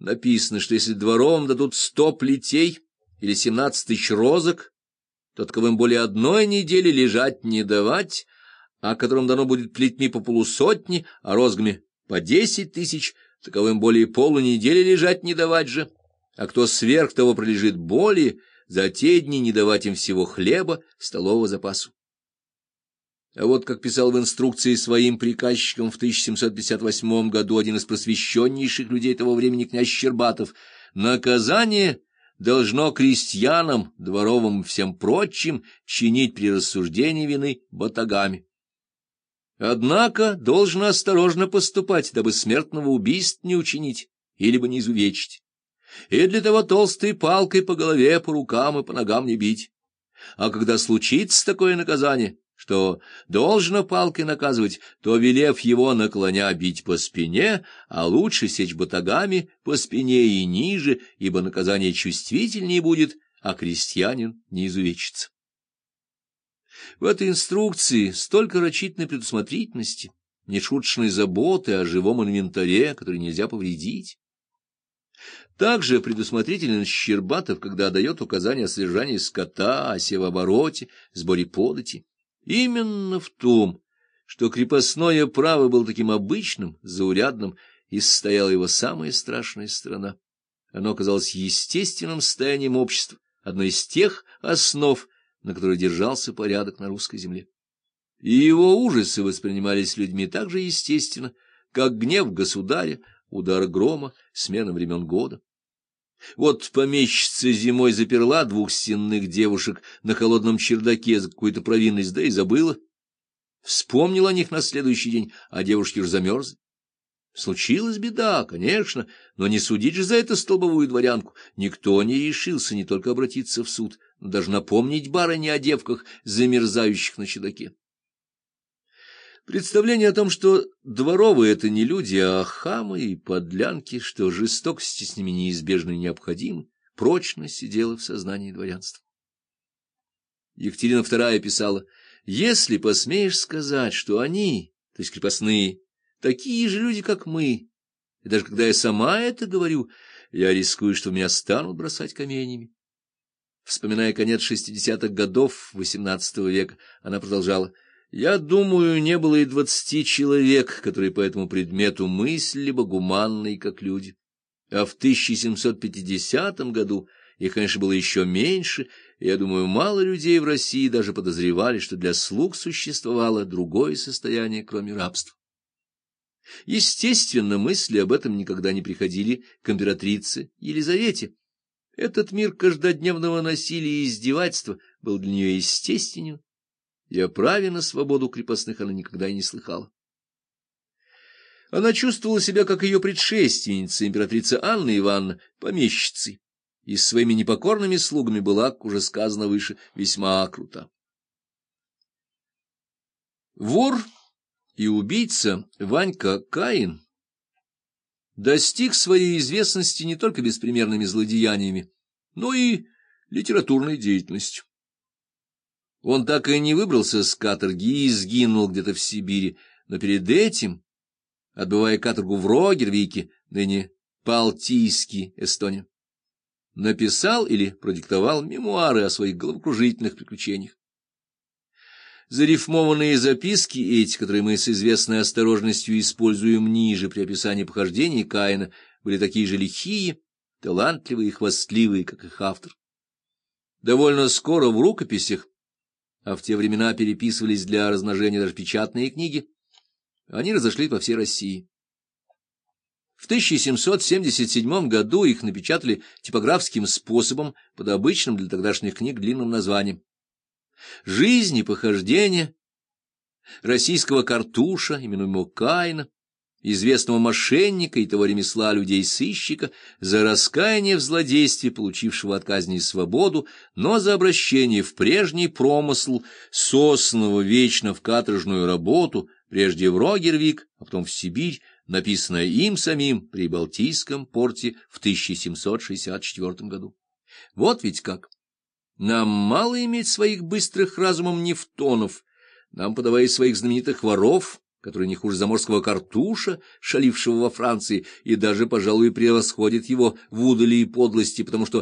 написано, что если двором дадут сто плетей или семнадцать тысяч розок, то таковым более одной недели лежать не давать, а которым дано будет плетьми по полусотни, а розгами по десять тысяч, таковым более полунедели лежать не давать же, а кто сверх того пролежит более, за те дни не давать им всего хлеба, столового запасу. А вот, как писал в инструкции своим приказчикам в 1758 году один из просвещеннейших людей того времени князь Щербатов, наказание должно крестьянам, дворовым всем прочим чинить при рассуждении вины батагами. Однако должно осторожно поступать, дабы смертного убийства не учинить или бы не изувечить. И для того толстой палкой по голове, по рукам и по ногам не бить. А когда случится такое наказание, что должно палкой наказывать, то, велев его наклоня бить по спине, а лучше сечь батагами по спине и ниже, ибо наказание чувствительнее будет, а крестьянин не изувечится. В этой инструкции столько рачительной предусмотрительности, нешуточной заботы о живом инвентаре, который нельзя повредить. Также предусмотрителен Щербатов, когда дает указания о содержании скота, о севообороте, сборе подати. Именно в том, что крепостное право было таким обычным, заурядным, и состояла его самая страшная страна. Оно казалось естественным состоянием общества, одной из тех основ, на которой держался порядок на русской земле. И его ужасы воспринимались людьми так же естественно, как гнев государя, удар грома, смена времен года. Вот помещица зимой заперла двух стенных девушек на холодном чердаке за какую-то провинность, да и забыла. Вспомнила о них на следующий день, а девушки же замерзли. Случилась беда, конечно, но не судить же за это столбовую дворянку. Никто не решился не только обратиться в суд, но даже напомнить барыне о девках, замерзающих на чердаке. Представление о том, что дворовые — это не люди, а хамы и подлянки, что жестокости с ними неизбежны и необходимы, прочно сидело в сознании дворянства. Екатерина II писала, «Если посмеешь сказать, что они, то есть крепостные, такие же люди, как мы, и даже когда я сама это говорю, я рискую, что меня станут бросать каменями». Вспоминая конец шестидесятых годов XVIII века, она продолжала, — я думаю, не было и двадцати человек, которые по этому предмету мыслили бы гуманные, как люди. А в 1750 году их, конечно, было еще меньше, и, я думаю, мало людей в России даже подозревали, что для слуг существовало другое состояние, кроме рабства. Естественно, мысли об этом никогда не приходили к императрице Елизавете. Этот мир каждодневного насилия и издевательства был для нее естественен и о праве на свободу крепостных она никогда и не слыхала. Она чувствовала себя, как ее предшественница, императрица Анна Ивановна, помещицей, и с своими непокорными слугами была, как уже сказано выше, весьма крута. Вор и убийца Ванька Каин достиг своей известности не только беспримерными злодеяниями, но и литературной деятельностью. Он так и не выбрался с каторги и сгинул где-то в Сибири, но перед этим, отбывая каторгу в Рогервике, ныне Палтийский, Эстония, написал или продиктовал мемуары о своих головокружительных приключениях. Зарифмованные записки эти, которые мы с известной осторожностью используем ниже при описании похождений Каина, были такие же лихие, талантливые и хвастливые, как их автор. Довольно скоро в рукописях а в те времена переписывались для размножения даже печатные книги, они разошлись по всей России. В 1777 году их напечатали типографским способом под обычным для тогдашних книг длинным названием. «Жизнь и похождения» российского картуша, именуемого Каина, известного мошенника и того ремесла людей-сыщика, за раскаяние в злодействе, получившего от казни свободу, но за обращение в прежний промысл, сосного вечно в каторжную работу, прежде в Рогервик, а потом в Сибирь, написанное им самим при Балтийском порте в 1764 году. Вот ведь как. Нам мало иметь своих быстрых разумом нефтонов, нам подавая своих знаменитых воров, который не хуже заморского картуша, шалившего во Франции, и даже, пожалуй, превосходит его в удали и подлости, потому что